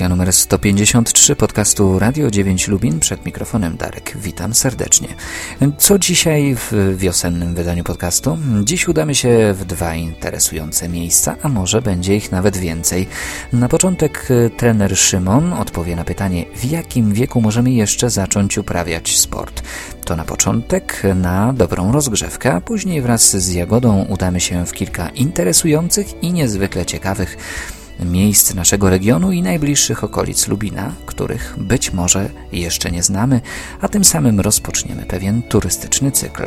Audycja numer 153 podcastu Radio 9 Lubin przed mikrofonem Darek. Witam serdecznie. Co dzisiaj w wiosennym wydaniu podcastu? Dziś udamy się w dwa interesujące miejsca, a może będzie ich nawet więcej. Na początek e, trener Szymon odpowie na pytanie, w jakim wieku możemy jeszcze zacząć uprawiać sport. To na początek na dobrą rozgrzewkę, a później wraz z Jagodą udamy się w kilka interesujących i niezwykle ciekawych miejsc naszego regionu i najbliższych okolic Lubina, których być może jeszcze nie znamy, a tym samym rozpoczniemy pewien turystyczny cykl.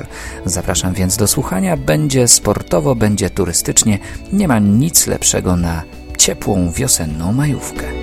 Zapraszam więc do słuchania, będzie sportowo, będzie turystycznie, nie ma nic lepszego na ciepłą wiosenną majówkę.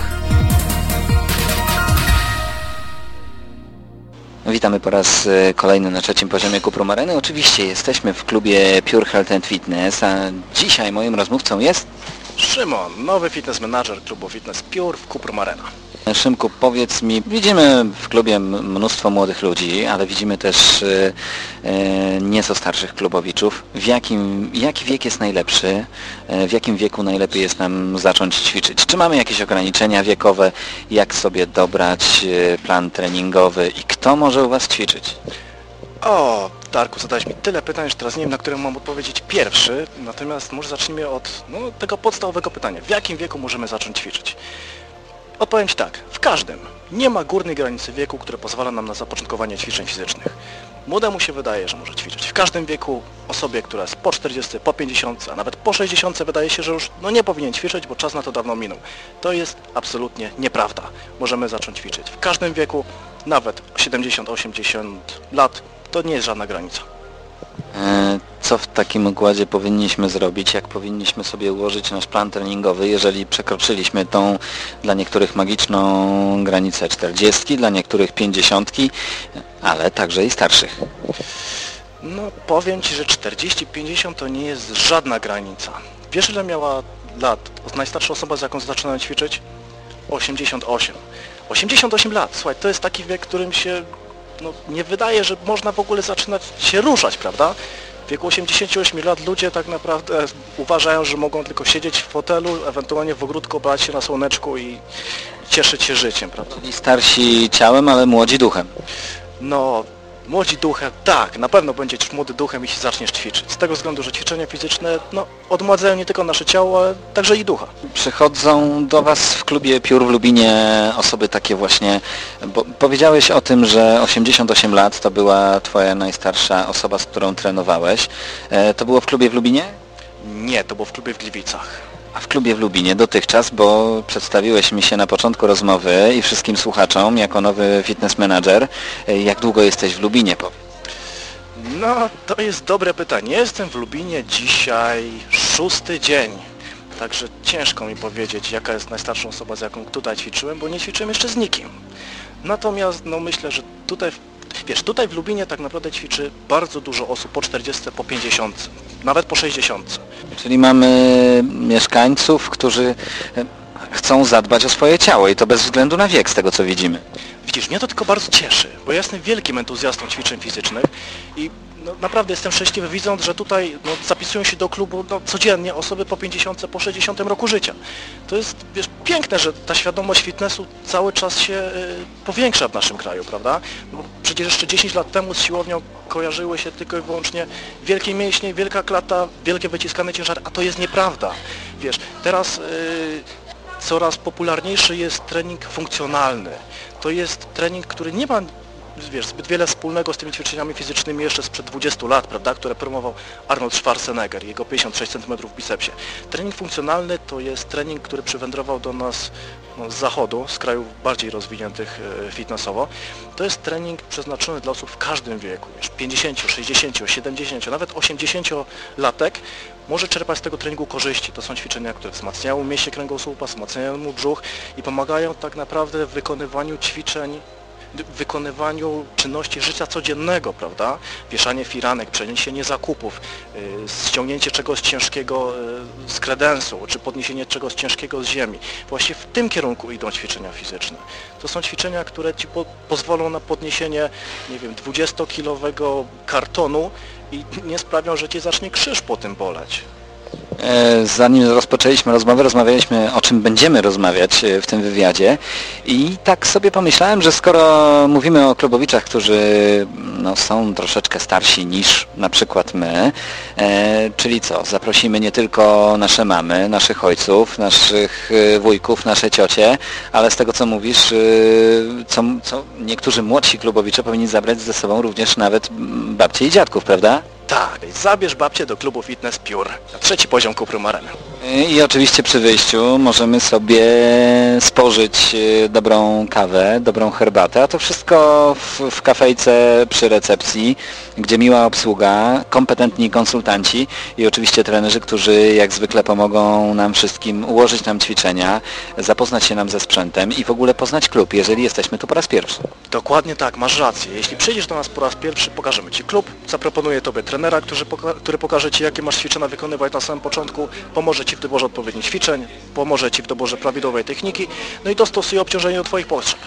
Witamy po raz e, kolejny na trzecim poziomie Kuprum Areny. Oczywiście jesteśmy w klubie Pure Health and Fitness, a dzisiaj moim rozmówcą jest... Szymon, nowy fitness manager klubu Fitness Pure w Kuprum Arena. Szymku, powiedz mi, widzimy w klubie mnóstwo młodych ludzi, ale widzimy też e, nieco starszych klubowiczów. W jakim, jaki wiek jest najlepszy? E, w jakim wieku najlepiej jest nam zacząć ćwiczyć? Czy mamy jakieś ograniczenia wiekowe? Jak sobie dobrać plan treningowy i kto może u Was ćwiczyć? O, Darku, zadałeś mi tyle pytań, że teraz nie wiem, na które mam odpowiedzieć pierwszy. Natomiast może zacznijmy od no, tego podstawowego pytania. W jakim wieku możemy zacząć ćwiczyć? Odpowiem Ci tak, w każdym. Nie ma górnej granicy wieku, która pozwala nam na zapoczątkowanie ćwiczeń fizycznych. Młodemu się wydaje, że może ćwiczyć. W każdym wieku osobie, która jest po 40, po 50, a nawet po 60 wydaje się, że już no, nie powinien ćwiczyć, bo czas na to dawno minął. To jest absolutnie nieprawda. Możemy zacząć ćwiczyć. W każdym wieku, nawet 70-80 lat, to nie jest żadna granica. E, co w takim układzie powinniśmy zrobić, jak powinniśmy sobie ułożyć nasz plan treningowy, jeżeli przekroczyliśmy tą dla niektórych magiczną granicę 40, dla niektórych 50, ale także i starszych. No powiem Ci, że 40-50 to nie jest żadna granica. Wiesz ile miała lat najstarsza osoba, z jaką zaczynałem ćwiczyć? 88. 88 lat, słuchaj, to jest taki wiek, którym się no, nie wydaje, że można w ogóle zaczynać się ruszać, prawda? W wieku 88 lat ludzie tak naprawdę uważają, że mogą tylko siedzieć w fotelu, ewentualnie w ogródku, brać się na słoneczku i cieszyć się życiem, prawda? Czyli starsi ciałem, ale młodzi duchem. No, Młodzi duchem, tak, na pewno będziesz młody duchem, jeśli zaczniesz ćwiczyć. Z tego względu, że ćwiczenia fizyczne no, odmładzają nie tylko nasze ciało, ale także i ducha. Przychodzą do Was w klubie Piór w Lubinie osoby takie właśnie, bo powiedziałeś o tym, że 88 lat to była Twoja najstarsza osoba, z którą trenowałeś. E, to było w klubie w Lubinie? Nie, to było w klubie w Gliwicach. A w klubie w Lubinie dotychczas, bo przedstawiłeś mi się na początku rozmowy i wszystkim słuchaczom jako nowy fitness manager. Jak długo jesteś w Lubinie, powiedz? No, to jest dobre pytanie. Jestem w Lubinie dzisiaj szósty dzień. Także ciężko mi powiedzieć, jaka jest najstarsza osoba, z jaką tutaj ćwiczyłem, bo nie ćwiczyłem jeszcze z nikim. Natomiast no myślę, że tutaj Wiesz, tutaj w Lubinie tak naprawdę ćwiczy bardzo dużo osób po 40, po 50, nawet po 60. Czyli mamy mieszkańców, którzy e, chcą zadbać o swoje ciało i to bez względu na wiek, z tego co widzimy. Widzisz, mnie to tylko bardzo cieszy, bo ja jestem wielkim entuzjastą ćwiczeń fizycznych i no, naprawdę jestem szczęśliwy widząc, że tutaj no, zapisują się do klubu no, codziennie osoby po 50, po 60 roku życia. To jest wiesz, piękne, że ta świadomość fitnessu cały czas się y, powiększa w naszym kraju, prawda? No, przecież jeszcze 10 lat temu z siłownią kojarzyły się tylko i wyłącznie wielkie mięśnie, wielka klata, wielkie wyciskane ciężary, a to jest nieprawda. Wiesz, teraz y, coraz popularniejszy jest trening funkcjonalny. To jest trening, który nie ma wiesz, zbyt wiele wspólnego z tymi ćwiczeniami fizycznymi jeszcze sprzed 20 lat, prawda, które promował Arnold Schwarzenegger, jego 56 cm w bicepsie. Trening funkcjonalny to jest trening, który przywędrował do nas no, z zachodu, z krajów bardziej rozwiniętych e, fitnessowo. To jest trening przeznaczony dla osób w każdym wieku, wiesz, 50, 60, 70, nawet 80 latek może czerpać z tego treningu korzyści. To są ćwiczenia, które wzmacniają mięśnie kręgosłupa, wzmacniają mu brzuch i pomagają tak naprawdę w wykonywaniu ćwiczeń wykonywaniu czynności życia codziennego, prawda? Wieszanie firanek, przeniesienie zakupów, y, ściągnięcie czegoś ciężkiego y, z kredensu, czy podniesienie czegoś ciężkiego z ziemi. Właśnie w tym kierunku idą ćwiczenia fizyczne. To są ćwiczenia, które Ci po pozwolą na podniesienie, nie wiem, 20-kilowego kartonu i nie sprawią, że Cię zacznie krzyż po tym boleć. E, zanim rozpoczęliśmy rozmowę, rozmawialiśmy o czym będziemy rozmawiać e, w tym wywiadzie i tak sobie pomyślałem, że skoro mówimy o klubowiczach, którzy no, są troszeczkę starsi niż na przykład my, e, czyli co, zaprosimy nie tylko nasze mamy, naszych ojców, naszych e, wujków, nasze ciocie, ale z tego co mówisz, co, co niektórzy młodsi klubowicze powinni zabrać ze sobą również nawet babcie i dziadków, prawda? Tak, zabierz babcię do klubu Fitness Pure, trzeci poziom Kupru Mareny. I oczywiście przy wyjściu możemy sobie spożyć e, dobrą kawę, dobrą herbatę, a to wszystko w, w kafejce przy recepcji, gdzie miła obsługa, kompetentni konsultanci i oczywiście trenerzy, którzy jak zwykle pomogą nam wszystkim ułożyć nam ćwiczenia, zapoznać się nam ze sprzętem i w ogóle poznać klub, jeżeli jesteśmy tu po raz pierwszy. Dokładnie tak, masz rację. Jeśli przyjdziesz do nas po raz pierwszy, pokażemy Ci klub, zaproponuję Tobie trenera, który, poka który pokaże Ci, jakie masz ćwiczenia wykonywać na samym początku, pomoże Ci w doborze odpowiednich ćwiczeń, pomoże Ci w doborze prawidłowej techniki, no i dostosuje obciążenie do Twoich potrzeb.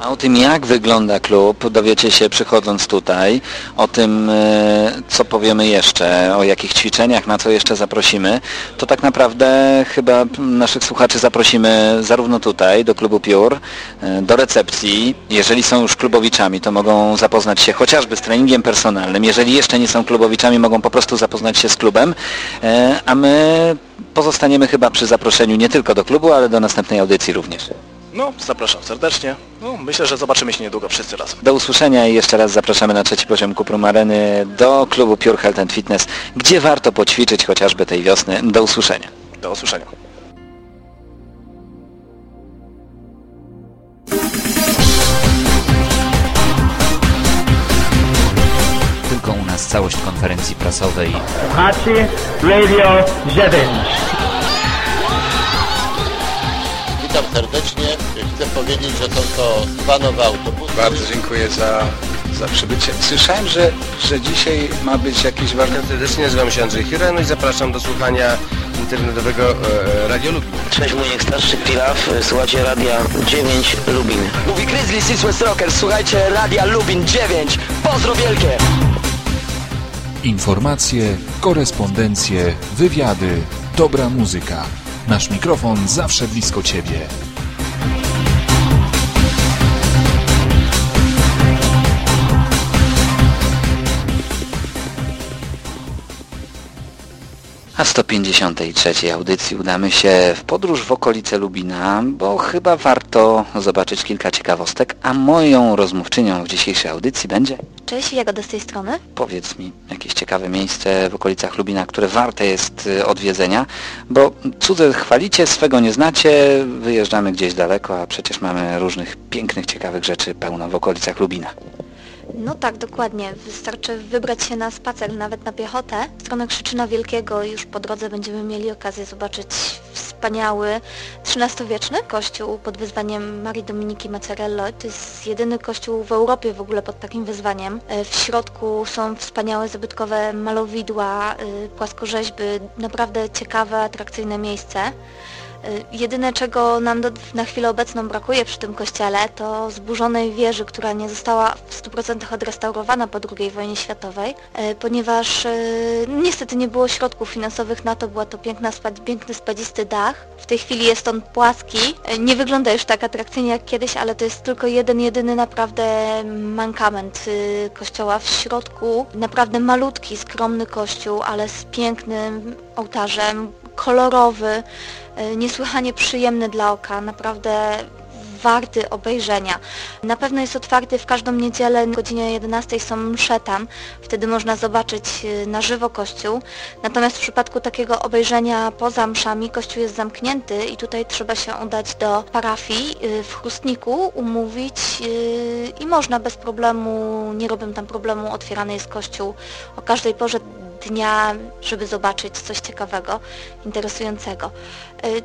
A o tym jak wygląda klub dowiecie się przychodząc tutaj, o tym e, co powiemy jeszcze, o jakich ćwiczeniach, na co jeszcze zaprosimy, to tak naprawdę chyba naszych słuchaczy zaprosimy zarówno tutaj do klubu Pure, e, do recepcji, jeżeli są już klubowiczami to mogą zapoznać się chociażby z treningiem personalnym, jeżeli jeszcze nie są klubowiczami mogą po prostu zapoznać się z klubem, e, a my pozostaniemy chyba przy zaproszeniu nie tylko do klubu, ale do następnej audycji również. No, zapraszam serdecznie. No, myślę, że zobaczymy się niedługo wszyscy razem. Do usłyszenia i jeszcze raz zapraszamy na trzeci poziom Kuprum Areny do klubu Pure Health and Fitness, gdzie warto poćwiczyć chociażby tej wiosny. Do usłyszenia. Do usłyszenia. Tylko u nas całość konferencji prasowej. Słuchacie Radio 9. Witam serdecznie. Powiedzieć, że są to dwa nowe autobusy. Bardzo dziękuję za, za przybycie. Słyszałem, że, że dzisiaj ma być jakiś. Witam serdecznie, nazywam się Andrzej Hirano i zapraszam do słuchania internetowego e, Radio Lubin. Cześć, mój starszy Pilaf, słuchajcie Radia 9 Lubin. Mówi Grizzly Six West Rocker, słuchajcie Radia Lubin 9. Pozdro wielkie! Informacje, korespondencje, wywiady, dobra muzyka. Nasz mikrofon zawsze blisko Ciebie. A w 153 audycji udamy się w podróż w okolice Lubina, bo chyba warto zobaczyć kilka ciekawostek, a moją rozmówczynią w dzisiejszej audycji będzie... Cześć, Jagoda z tej strony. Powiedz mi jakieś ciekawe miejsce w okolicach Lubina, które warte jest y, odwiedzenia, bo cudze chwalicie, swego nie znacie, wyjeżdżamy gdzieś daleko, a przecież mamy różnych pięknych, ciekawych rzeczy pełno w okolicach Lubina. No tak, dokładnie. Wystarczy wybrać się na spacer, nawet na piechotę, w stronę Krzyczyna Wielkiego już po drodze będziemy mieli okazję zobaczyć wspaniały XIII-wieczny kościół pod wyzwaniem Marii Dominiki Macerello. To jest jedyny kościół w Europie w ogóle pod takim wyzwaniem. E, W środku są wspaniałe zabytkowe malowidła, y, płaskorzeźby, naprawdę ciekawe, atrakcyjne miejsce. Y, Jedyne czego nam do, na chwilę obecną brakuje przy tym kościele to zburzonej wieży, która nie została w 100% odrestaurowana po II wojnie światowej, y, ponieważ y, niestety nie było środków finansowych na to, była to piękna, spad, piękny spadzisty dach. W tej chwili jest on płaski, nie wygląda już tak atrakcyjnie jak kiedyś, ale to jest tylko jeden, jedyny naprawdę mankament kościoła w środku. Naprawdę malutki, skromny kościół, ale z pięknym ołtarzem, kolorowy, y, niesłychanie przyjemny dla oka, naprawdę warty obejrzenia. Na pewno jest otwarty w każdą niedzielę, o godzinie 11 są msze tam, wtedy można zobaczyć y, na żywo kościół. Natomiast w przypadku takiego obejrzenia poza mszami kościół jest zamknięty i tutaj trzeba się udać do parafii y, w Chustniku, umówić y, i można bez problemu, nie robią tam problemu, otwierany jest kościół o każdej porze dnia, żeby zobaczyć coś ciekawego, interesującego.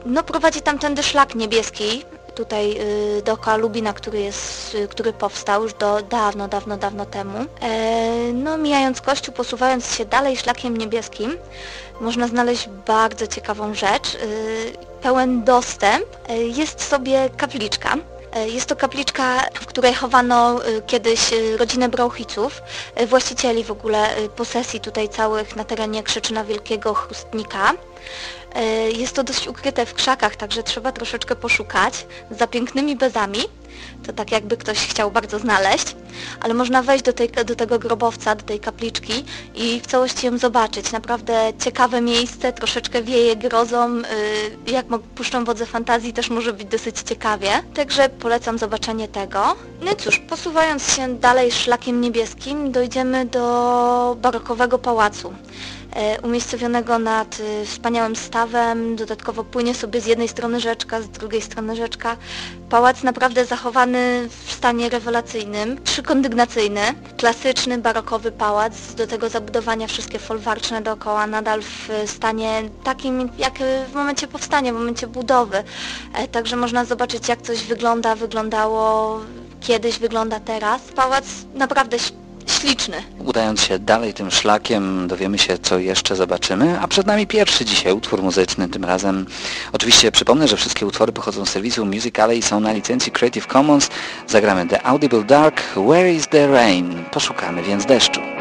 No prowadzi tam tędy szlak niebieski, tutaj y, dookoła Lubina, który jest, y, który powstał już do dawno, dawno, dawno temu. E, no mijając kościół, posuwając się dalej szlakiem niebieskim, można znaleźć bardzo ciekawą rzecz. Pełen dostęp jest sobie kapliczka. Jest to kapliczka, w której chowano kiedyś rodzinę Brauchiców, właścicieli w ogóle posesji tutaj całych na terenie Krzyczyna Wielkiego Chrustnika. E, jest to dość ukryte w krzakach, także trzeba troszeczkę poszukać za pięknymi bezami. To tak jakby ktoś chciał bardzo znaleźć, ale można wejść do, tej, do tego grobowca, do tej kapliczki i w całości ją zobaczyć. Naprawdę ciekawe miejsce, troszeczkę wieje grozą, y, jak puszczą wodze fantazji też może być dosyć ciekawie. Także polecam zobaczenie tego. No cóż, posuwając się dalej szlakiem niebieskim dojdziemy do barokowego pałacu. E, umiejscowionego nad e, wspaniałym stawem, dodatkowo płynie sobie z jednej strony rzeczka, z drugiej strony rzeczka. Pałac naprawdę zachowany w stanie rewelacyjnym, trzykondygnacyjny, klasyczny, barokowy pałac, do tego zabudowania wszystkie folwarczne dookoła, nadal w stanie takim jak w momencie powstania, w momencie budowy. E, także można zobaczyć jak coś wygląda, wyglądało kiedyś, wygląda teraz. Pałac naprawdę Udając się dalej tym szlakiem dowiemy się co jeszcze zobaczymy, a przed nami pierwszy dzisiaj utwór muzyczny, tym razem oczywiście przypomnę, że wszystkie utwory pochodzą z serwisu Musical.ly i są na licencji Creative Commons. Zagramy The Audible Dark, Where is the Rain? Poszukamy więc deszczu.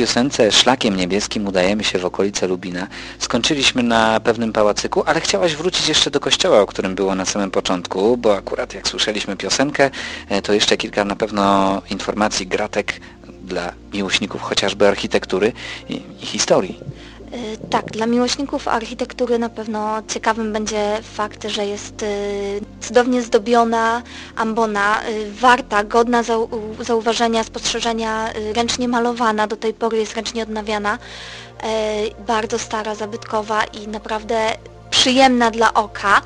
Piosence Szlakiem Niebieskim udajemy się w okolice Lubina. Skończyliśmy na pewnym pałacyku, ale chciałaś wrócić jeszcze do kościoła, o którym było na samym początku, bo akurat jak słyszeliśmy piosenkę, e, to jeszcze kilka na pewno informacji, gratek dla miłośników chociażby architektury i, i historii. Y, tak, dla miłośników architektury na pewno ciekawym będzie fakt, że jest y, cudownie zdobiona ambona, y, warta, godna zauważenia, spostrzeżenia, ręcznie malowana, do tej pory jest ręcznie odnawiana, bardzo stara, zabytkowa i naprawdę przyjemna dla oka.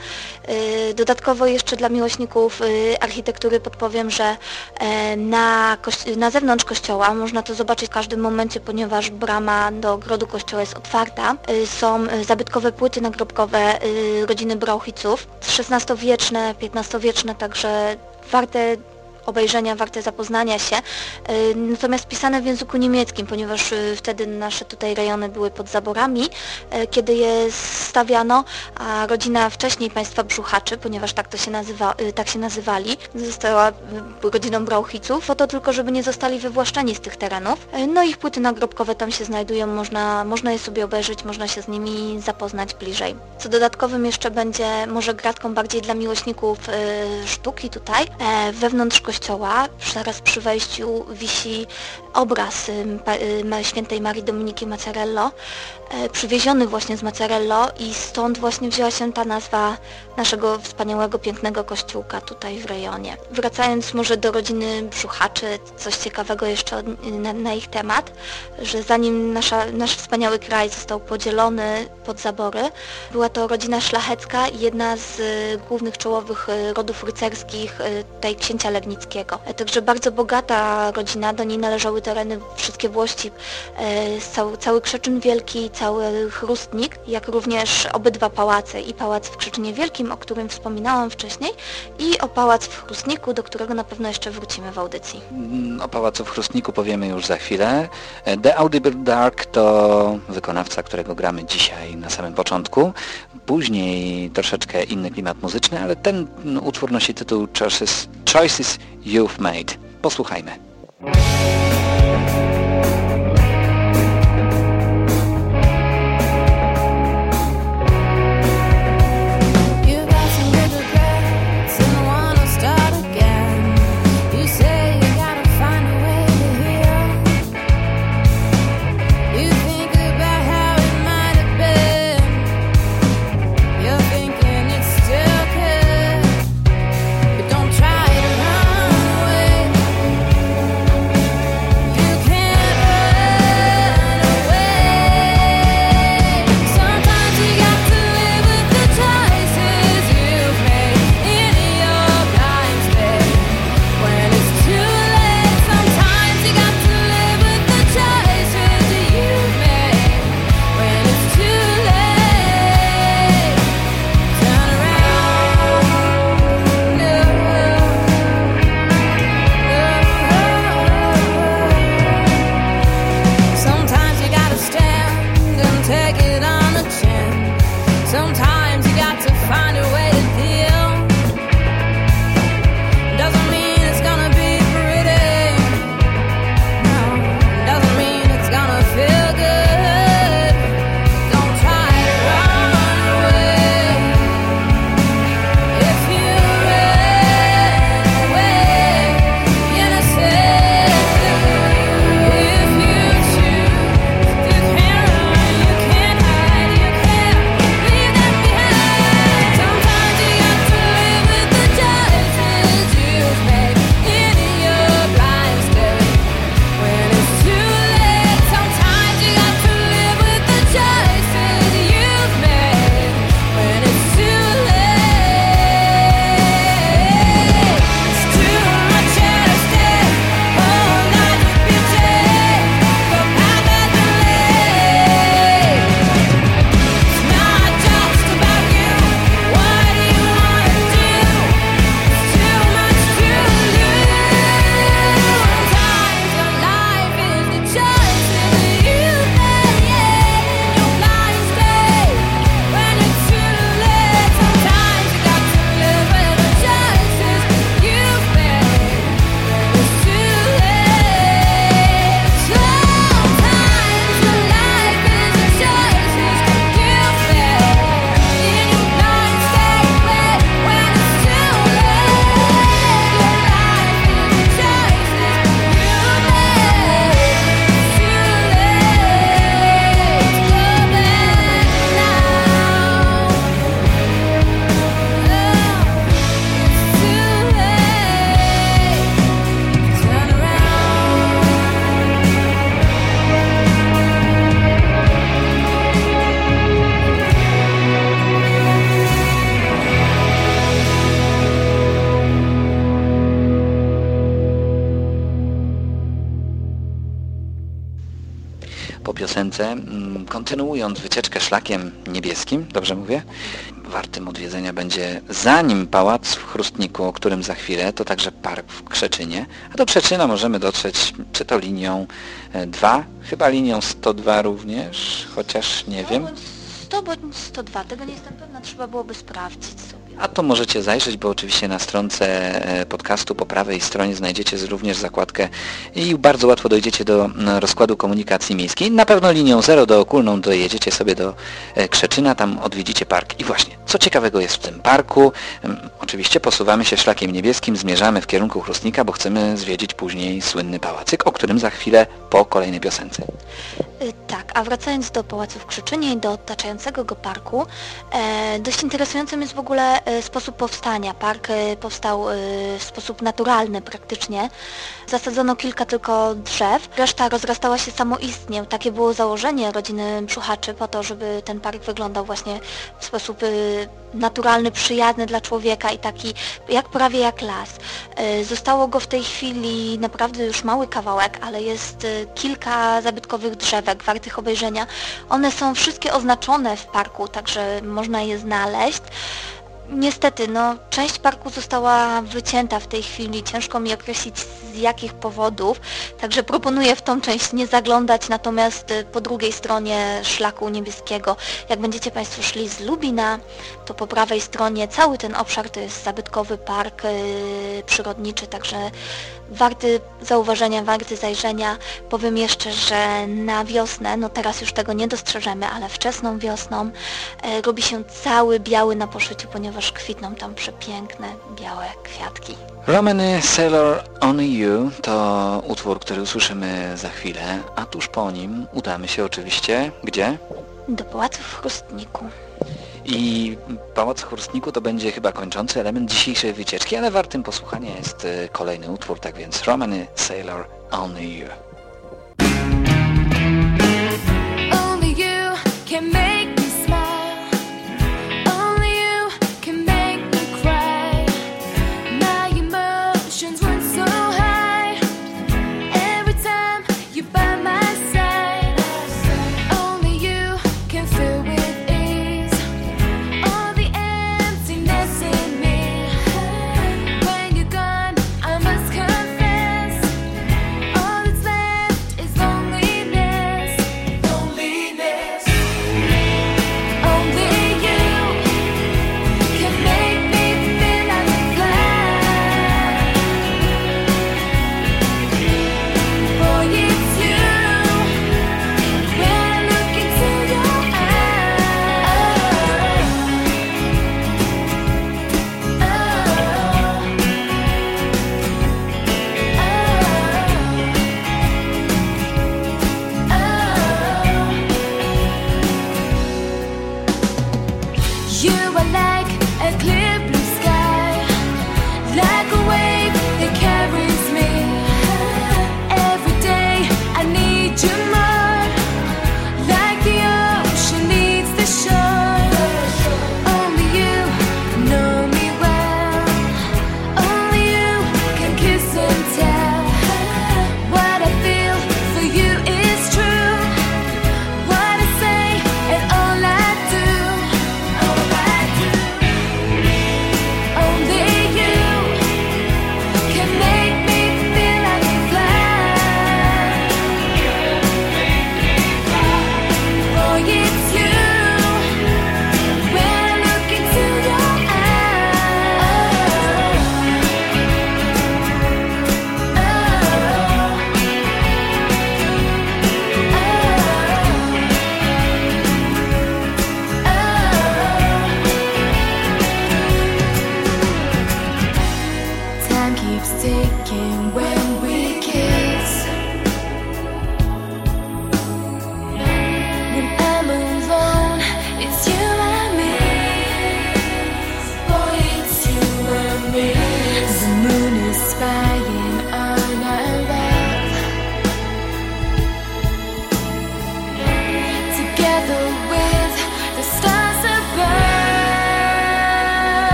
Y, dodatkowo jeszcze dla miłośników y, architektury podpowiem, że e, na, na zewnątrz kościoła można to zobaczyć w każdym momencie, ponieważ brama do ogrodu kościoła jest otwarta. Y, są zabytkowe płyty nagrobkowe rodziny Brauchiców, XVI-wieczne, XV-wieczne, także warte obejrzenia, warte zapoznania się, y, natomiast pisane w języku niemieckim, ponieważ y, wtedy nasze tutaj rejony były pod zaborami, y, kiedy je stawiano, a rodzina wcześniej państwa Brzuchaczy, ponieważ tak to się nazywa, tak się nazywali, została rodziną Brauchiców, o to tylko, żeby nie zostali wywłaszczeni z tych terenów. No ich płyty nagrobkowe tam się znajdują, można, można je sobie obejrzeć, można się z nimi zapoznać bliżej. Co dodatkowym jeszcze będzie może gratką bardziej dla miłośników sztuki tutaj, e, wewnątrz kościoła, zaraz przy wejściu wisi obraz świętej Marii Dominiki Macerello, przywieziony właśnie z Macerello i stąd właśnie wzięła się ta nazwa naszego wspaniałego, pięknego kościółka tutaj w rejonie. Wracając może do rodziny Brzuchaczy, coś ciekawego jeszcze na, na, ich temat, że zanim nasza, nasz wspaniały kraj został podzielony pod zabory, była to rodzina szlachecka i jedna z głównych czołowych e, rodów rycerskich e, tej księcia Legnickiego. Także bardzo bogata rodzina, do niej należały tereny, wszystkie Włości, e, cały, cały Krzeczyn Wielki, cały Chrustnik, jak również obydwa pałace i pałac w Krzeczynie Wielkim, o którym wspominałam wcześniej i o pałac w Chrustniku, do którego na pewno jeszcze wrócimy w audycji. Mm, o pałacu w Chrustniku powiemy już za chwilę. E, The Audible Dark to wykonawca, którego gramy dzisiaj na samym początku. Później troszeczkę inny klimat muzyczny, ale ten utwór nosi tytuł Choices, Choices You've Made. Posłuchajmy. Piosence, mm, kontynuując wycieczkę szlakiem niebieskim, dobrze mówię? Wartym odwiedzenia będzie zanim pałac w Chrustniku, o którym za chwilę, to także park w Krzeczynie. A do Krzeczyna możemy dotrzeć czy to linią 2, chyba linią 102 również, chociaż nie wiem. 100 bądź 102, tego nie jestem pewna, trzeba byłoby sprawdzić sobie. A to możecie zajrzeć, bo oczywiście na stronce e, podcastu po prawej stronie znajdziecie również zakładkę i bardzo łatwo dojdziecie do rozkładu komunikacji miejskiej. Na pewno linią 0 do Okulną dojedziecie sobie do e, Krzeczyna, tam odwiedzicie park. I właśnie, co ciekawego jest w tym parku? Oczywiście posuwamy się szlakiem niebieskim, zmierzamy w kierunku Chrustnika, bo chcemy zwiedzić później słynny pałacyk, o którym za chwilę po kolejnej piosence. Y, tak, a wracając do Pałacu w Krzyczynie i do otaczającego go parku, e, dość interesującym jest w ogóle e, sposób powstania. Park e, powstał e, w sposób naturalny praktycznie. Zasadzono kilka tylko drzew, reszta rozrastała się samoistnie. Takie było założenie rodziny Brzuchaczy po to, żeby ten park wyglądał właśnie w sposób e, naturalny, przyjazny dla człowieka i taki jak prawie jak las. E, zostało go w tej chwili naprawdę już mały kawałek, ale jest e, kilka zabytkowych drzewek wartych obejrzenia. One są wszystkie oznaczone w parku, także można je znaleźć. Niestety, no, część parku została wycięta w tej chwili, ciężko mi określić z jakich powodów, także proponuję w tą część nie zaglądać, natomiast y, po drugiej stronie szlaku niebieskiego, jak będziecie Państwo szli z Lubina, to po prawej stronie cały ten obszar to jest zabytkowy park yy, przyrodniczy, także warty zauważenia, warty zajrzenia. Powiem jeszcze, że na wiosnę, no teraz już tego nie dostrzeżemy, ale wczesną wiosną e, robi się cały biały na poszyciu, ponieważ kwitną tam przepiękne białe kwiatki. Romany Sailor On You to utwór, który usłyszymy za chwilę, a tuż po nim udamy się oczywiście gdzie? Do Pałacu w Chrustniku. I Pałac w Chrustniku to będzie chyba kończący element dzisiejszej wycieczki, ale wartym posłuchania jest y, kolejny utwór, tak więc Romany Sailor On You.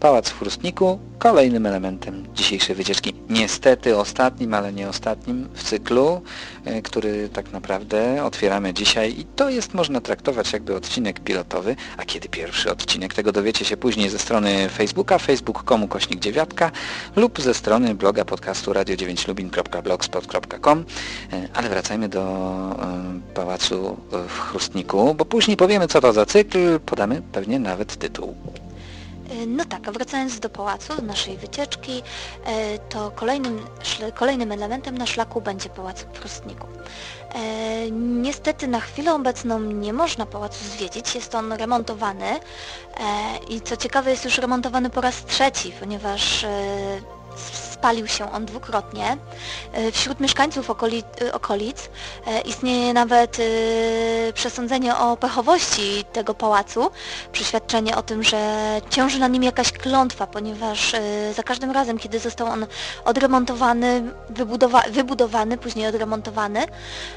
Pałac w Chrustniku, kolejnym elementem dzisiejszej wycieczki. Niestety ostatnim, ale nie ostatnim w cyklu, e, który tak naprawdę otwieramy dzisiaj i to jest można traktować jakby odcinek pilotowy, a kiedy pierwszy odcinek, tego dowiecie się później ze strony Facebooka, facebook.com kośnik dziewiatka lub ze strony bloga podcastu radio9lubin.blogspot.com E, ale wracajmy do e, Pałacu w Chrustniku, bo później powiemy co to za cykl, podamy pewnie nawet tytuł. Y, No tak, wracając do pałacu, do naszej wycieczki, y, to kolejnym, kolejnym elementem na szlaku będzie pałac w Prostniku. E, Niestety na chwilę obecną nie można pałacu zwiedzić, jest on remontowany e, i co ciekawe jest już remontowany po raz trzeci, ponieważ e, spalił się on dwukrotnie. E, Wśród mieszkańców e, okolic e, istnieje nawet przesądzenie o pechowości tego pałacu, przyświadczenie o tym, że ciąży na nim jakaś klątwa, ponieważ za każdym razem, kiedy został on odremontowany, wybudowa wybudowany, później odremontowany,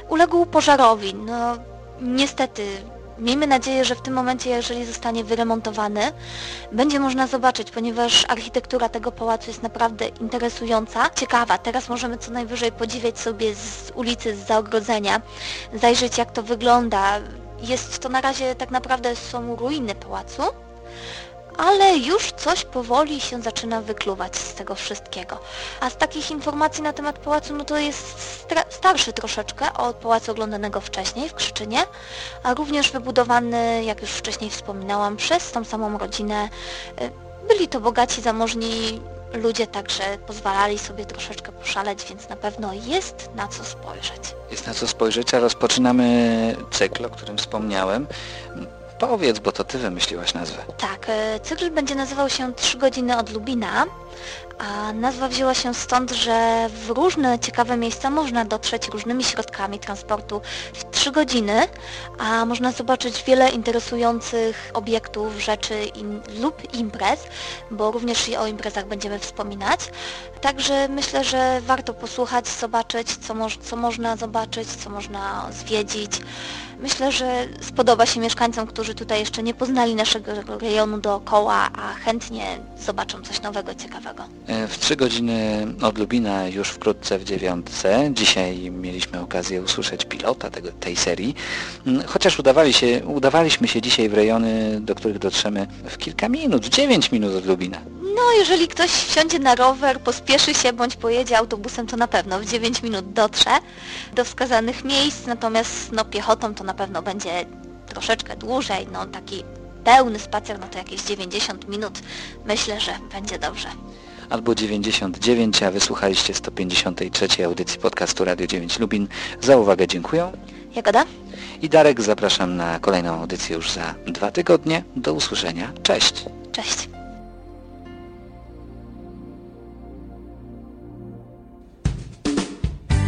uległ pożarowi. No niestety Miejmy nadzieję, że w tym momencie, jeżeli zostanie wyremontowany, będzie można zobaczyć, ponieważ architektura tego pałacu jest naprawdę interesująca, ciekawa. Teraz możemy co najwyżej podziwiać sobie z ulicy, z zaogrodzenia, zajrzeć jak to wygląda. Jest to na razie tak naprawdę są ruiny pałacu, ale już coś powoli się zaczyna wykluwać z tego wszystkiego. A z takich informacji na temat pałacu, no to jest starszy troszeczkę od pałacu oglądanego wcześniej w Krzyczynie, a również wybudowany, jak już wcześniej wspominałam, przez tą samą rodzinę. Y, Byli to bogaci, zamożni ludzie, także pozwalali sobie troszeczkę poszaleć, więc na pewno jest na co spojrzeć. Jest na co spojrzeć, a rozpoczynamy cykl, o którym wspomniałem. Powiedz, bo to ty wymyśliłaś nazwę. Tak, e, cykl będzie nazywał się 3 godziny od Lubina, a nazwa wzięła się stąd, że w różne ciekawe miejsca można dotrzeć różnymi środkami transportu w 3 godziny, a można zobaczyć wiele interesujących obiektów, rzeczy im, lub imprez, bo również i o imprezach będziemy wspominać. Także myślę, że warto posłuchać, zobaczyć, co, moż, co można zobaczyć, co można zwiedzić. Myślę, że spodoba się mieszkańcom, którzy tutaj jeszcze nie poznali naszego rejonu dookoła, a chętnie zobaczą coś nowego, ciekawego. E, W trzy godziny od Lubina już wkrótce w dziewiątce. Dzisiaj mieliśmy okazję usłyszeć pilota tego, tej serii. Mm, Chociaż udawali się, udawaliśmy się dzisiaj w rejony, do których dotrzemy w kilka minut, 9 minut od Lubina. No, jeżeli ktoś wsiądzie na rower, pospieszy się bądź pojedzie autobusem, to na pewno w 9 minut dotrze do wskazanych miejsc, natomiast no, piechotą to na pewno będzie troszeczkę dłużej, no taki pełny spacer, no to jakieś 90 minut, myślę, że będzie dobrze. Albo 99, a wysłuchaliście 153 audycji podcastu Radio 9 Lubin. Za uwagę dziękuję. Jagoda? I Darek zapraszam na kolejną audycję już za dwa tygodnie. Do usłyszenia. Cześć. Cześć.